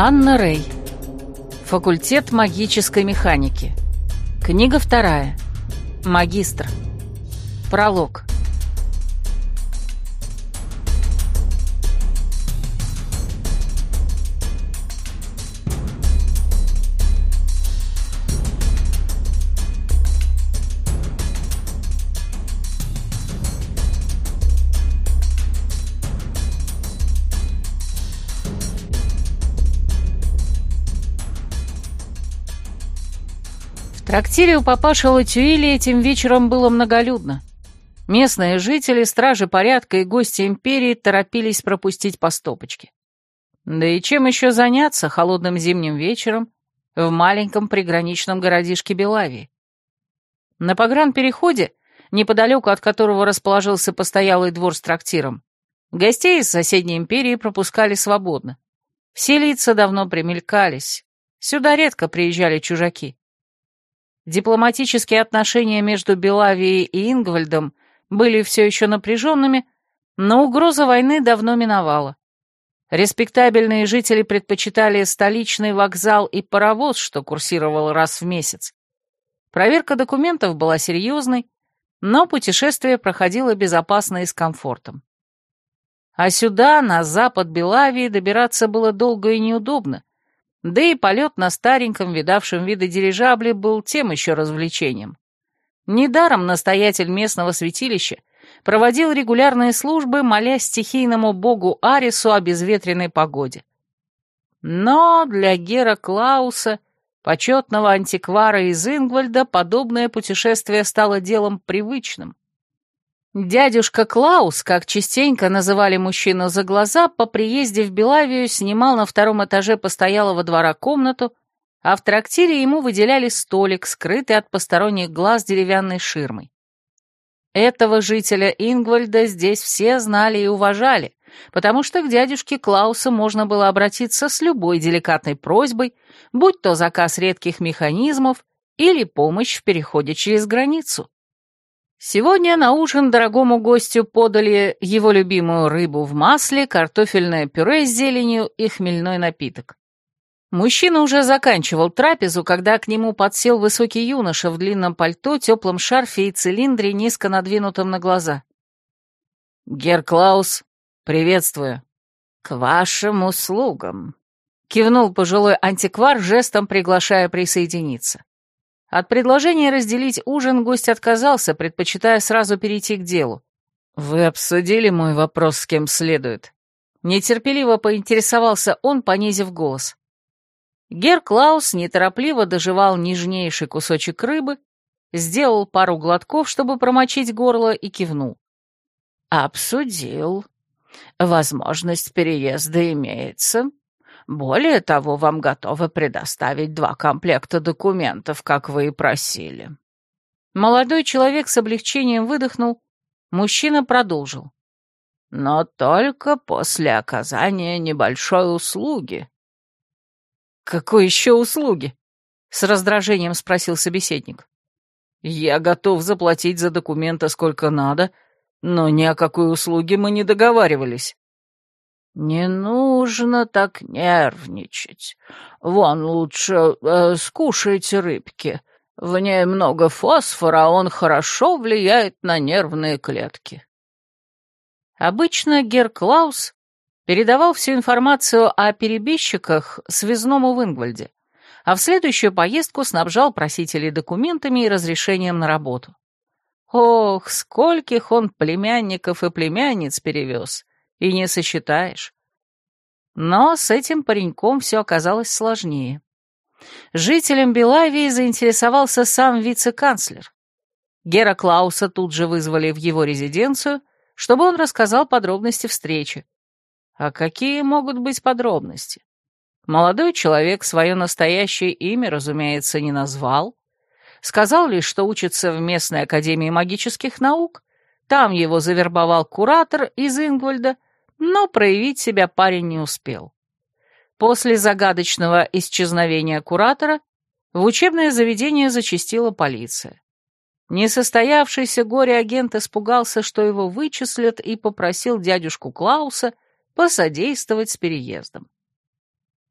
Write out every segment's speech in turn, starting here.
Анна Рэй. Факультет магической механики. Книга вторая. Магистр. Пролог. Трактире у папаши Латюили этим вечером было многолюдно. Местные жители, стражи порядка и гости империи торопились пропустить по стопочке. Да и чем еще заняться холодным зимним вечером в маленьком приграничном городишке Белавии? На погранпереходе, неподалеку от которого расположился постоялый двор с трактиром, гостей из соседней империи пропускали свободно. Все лица давно примелькались. Сюда редко приезжали чужаки. Дипломатические отношения между Белавией и Ингвальдом были все еще напряженными, но угроза войны давно миновала. Респектабельные жители предпочитали столичный вокзал и паровоз, что курсировал раз в месяц. Проверка документов была серьезной, но путешествие проходило безопасно и с комфортом. А сюда, на запад Белавии, добираться было долго и неудобно, да и полет на стареньком, видавшем виды дирижабле был тем еще развлечением. Недаром настоятель местного святилища проводил регулярные службы, молясь стихийному богу Арису о безветренной погоде. Но для Гера Клауса, почетного антиквара из Ингвальда, подобное путешествие стало делом привычным. Дядюшка Клаус, как частенько называли мужчину за глаза, по приезде в Белавию снимал на втором этаже постоялого двора комнату, а в трактире ему выделяли столик, скрытый от посторонних глаз деревянной ширмой. Этого жителя Ингвальда здесь все знали и уважали, потому что к дядюшке Клаусу можно было обратиться с любой деликатной просьбой, будь то заказ редких механизмов или помощь в переходе через границу. Сегодня на ужин дорогому гостю подали его любимую рыбу в масле, картофельное пюре с зеленью и хмельной напиток. Мужчина уже заканчивал трапезу, когда к нему подсел высокий юноша в длинном пальто, теплом шарфе и цилиндре, низко надвинутом на глаза. «Гер Клаус, приветствую». «К вашим услугам», — кивнул пожилой антиквар, жестом приглашая присоединиться. От предложения разделить ужин гость отказался, предпочитая сразу перейти к делу. «Вы обсудили мой вопрос с кем следует?» Нетерпеливо поинтересовался он, понизив голос. Гер Клаус неторопливо доживал нежнейший кусочек рыбы, сделал пару глотков, чтобы промочить горло, и кивнул. «Обсудил. Возможность переезда имеется. Более того, вам готовы предоставить два комплекта документов, как вы и просили». Молодой человек с облегчением выдохнул, мужчина продолжил. «Но только после оказания небольшой услуги». «Какой еще услуги?» — с раздражением спросил собеседник. «Я готов заплатить за документы сколько надо, но ни о какой услуге мы не договаривались». «Не нужно так нервничать. Вон лучше э, скушайте рыбки. В ней много фосфора, а он хорошо влияет на нервные клетки». Обычно Гер Клаус передавал всю информацию о перебежчиках связному в Ингвальде, а в следующую поездку снабжал просителей документами и разрешением на работу. Ох, скольких он племянников и племянниц перевез, и не сосчитаешь. Но с этим пареньком все оказалось сложнее. Жителем Белавии заинтересовался сам вице-канцлер. Гера Клауса тут же вызвали в его резиденцию, чтобы он рассказал подробности встречи. А какие могут быть подробности? Молодой человек свое настоящее имя, разумеется, не назвал. Сказал лишь, что учится в местной академии магических наук. Там его завербовал куратор из Ингвальда — но проявить себя парень не успел. После загадочного исчезновения куратора в учебное заведение зачастила полиция. Несостоявшийся горе-агент испугался, что его вычислят, и попросил дядюшку Клауса посодействовать с переездом.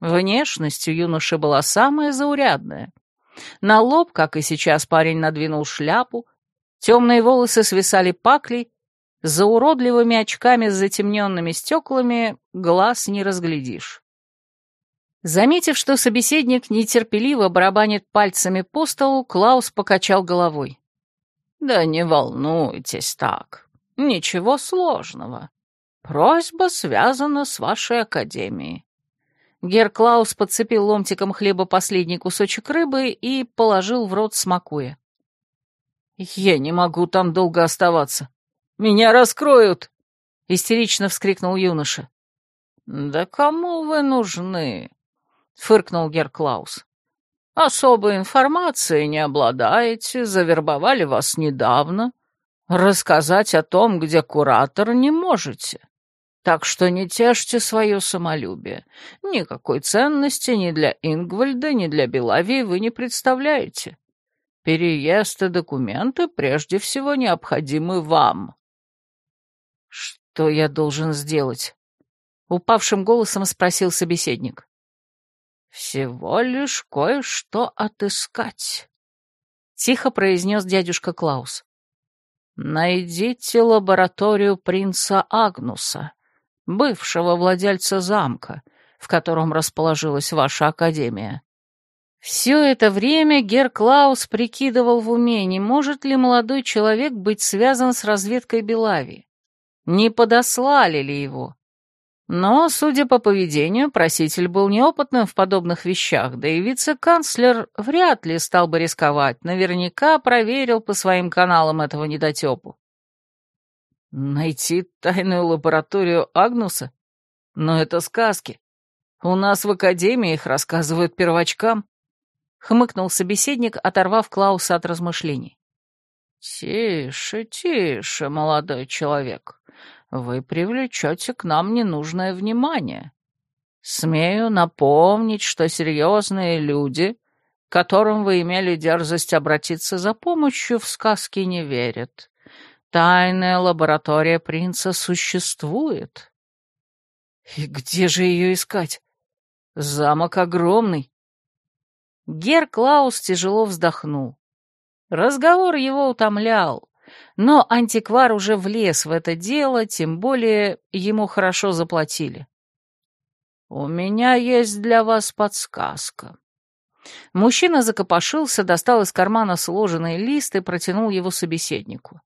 Внешность у юноши была самая заурядная. На лоб, как и сейчас, парень надвинул шляпу, темные волосы свисали паклей, за уродливыми очками с затемненными стеклами глаз не разглядишь. Заметив, что собеседник нетерпеливо барабанит пальцами по столу, Клаус покачал головой. «Да не волнуйтесь так. Ничего сложного. Просьба связана с вашей академией». Гер Клаус подцепил ломтиком хлеба последний кусочек рыбы и положил в рот, смакуя. «Я не могу там долго оставаться. Меня раскроют!» — истерично вскрикнул юноша. «Да кому вы нужны?» — фыркнул Герклаус. «Особой информацией не обладаете, завербовали вас недавно. Рассказать о том, где куратор, не можете. Так что не тешьте свое самолюбие. Никакой ценности ни для Ингвальда, ни для Белавии вы не представляете. Переезд и документы прежде всего необходимы вам». «Что я должен сделать?» — упавшим голосом спросил собеседник. «Всего лишь кое-что отыскать», — тихо произнес дядюшка Клаус. «Найдите лабораторию принца Агнуса, бывшего владельца замка, в котором расположилась ваша академия». Все это время Гер Клаус прикидывал в уме, не может ли молодой человек быть связан с разведкой Белави. Не подослали ли его? Но, судя по поведению, проситель был неопытным в подобных вещах, да и вице-канцлер вряд ли стал бы рисковать, наверняка проверил по своим каналам этого недотепу. Найти тайную лабораторию Агнуса? Но это сказки. У нас в академии их рассказывают первочкам. Хмыкнул собеседник, оторвав Клауса от размышлений. «Тише, тише, молодой человек вы привлечете к нам ненужное внимание. Смею напомнить, что серьезные люди, которым вы имели дерзость обратиться за помощью, в сказки не верят. Тайная лаборатория принца существует. И где же ее искать? Замок огромный. Гер Клаус тяжело вздохнул. Разговор его утомлял. Но антиквар уже влез в это дело, тем более ему хорошо заплатили. «У меня есть для вас подсказка». Мужчина закопошился, достал из кармана сложенный лист и протянул его собеседнику.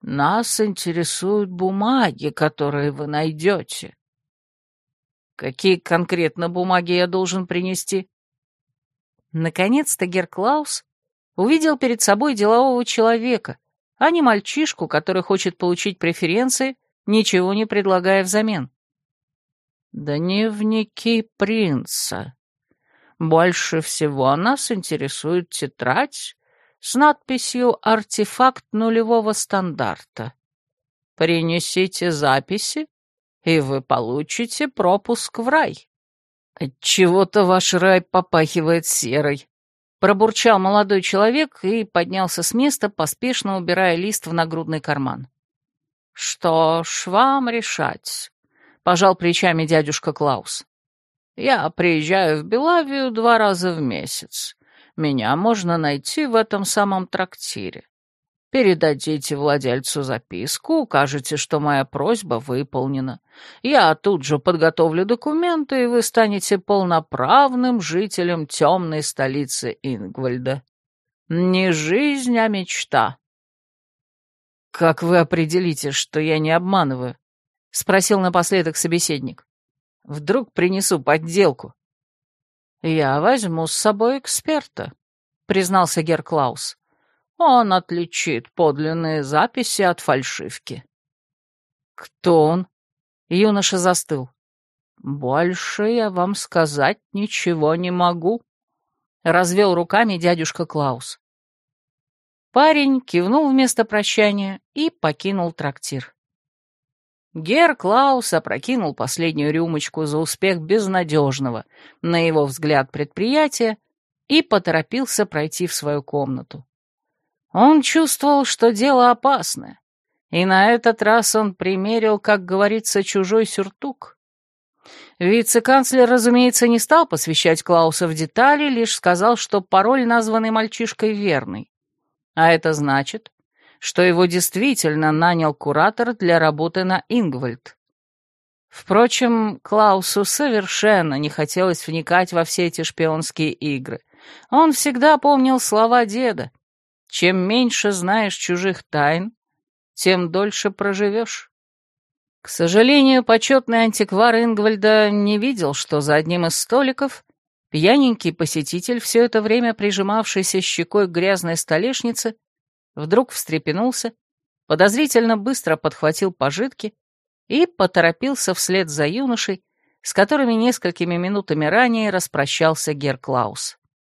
«Нас интересуют бумаги, которые вы найдете». «Какие конкретно бумаги я должен принести?» Наконец-то Герклаус увидел перед собой делового человека, а не мальчишку, который хочет получить преференции, ничего не предлагая взамен. Дневники принца. Больше всего нас интересует тетрадь с надписью «Артефакт нулевого стандарта». Принесите записи, и вы получите пропуск в рай. Отчего-то ваш рай попахивает серой, Пробурчал молодой человек и поднялся с места, поспешно убирая лист в нагрудный карман. «Что ж, вам решать», — пожал плечами дядюшка Клаус. «Я приезжаю в Белавию два раза в месяц. Меня можно найти в этом самом трактире. Передадите владельцу записку, укажете, что моя просьба выполнена. Я тут же подготовлю документы, и вы станете полноправным жителем темной столицы Ингвальда. Не жизнь, а мечта. «Как вы определите, что я не обманываю?» — спросил напоследок собеседник. «Вдруг принесу подделку?» «Я возьму с собой эксперта», — признался Герклаус. Он отличит подлинные записи от фальшивки. Кто он? Юноша застыл. Больше я вам сказать ничего не могу. Развел руками дядюшка Клаус. Парень кивнул вместо прощания и покинул трактир. Гер Клаус опрокинул последнюю рюмочку за успех безнадежного, на его взгляд, предприятия и поторопился пройти в свою комнату. Он чувствовал, что дело опасное, и на этот раз он примерил, как говорится, чужой сюртук. Вице-канцлер, разумеется, не стал посвящать Клауса в детали, лишь сказал, что пароль, названный мальчишкой, верный. А это значит, что его действительно нанял куратор для работы на Ингвальд. Впрочем, Клаусу совершенно не хотелось вникать во все эти шпионские игры. Он всегда помнил слова деда. «Чем меньше знаешь чужих тайн, тем дольше проживешь». К сожалению, почетный антиквар Ингвальда не видел, что за одним из столиков пьяненький посетитель, все это время прижимавшийся щекой к грязной столешнице, вдруг встрепенулся, подозрительно быстро подхватил пожитки и поторопился вслед за юношей, с которыми несколькими минутами ранее распрощался Гер Клаус.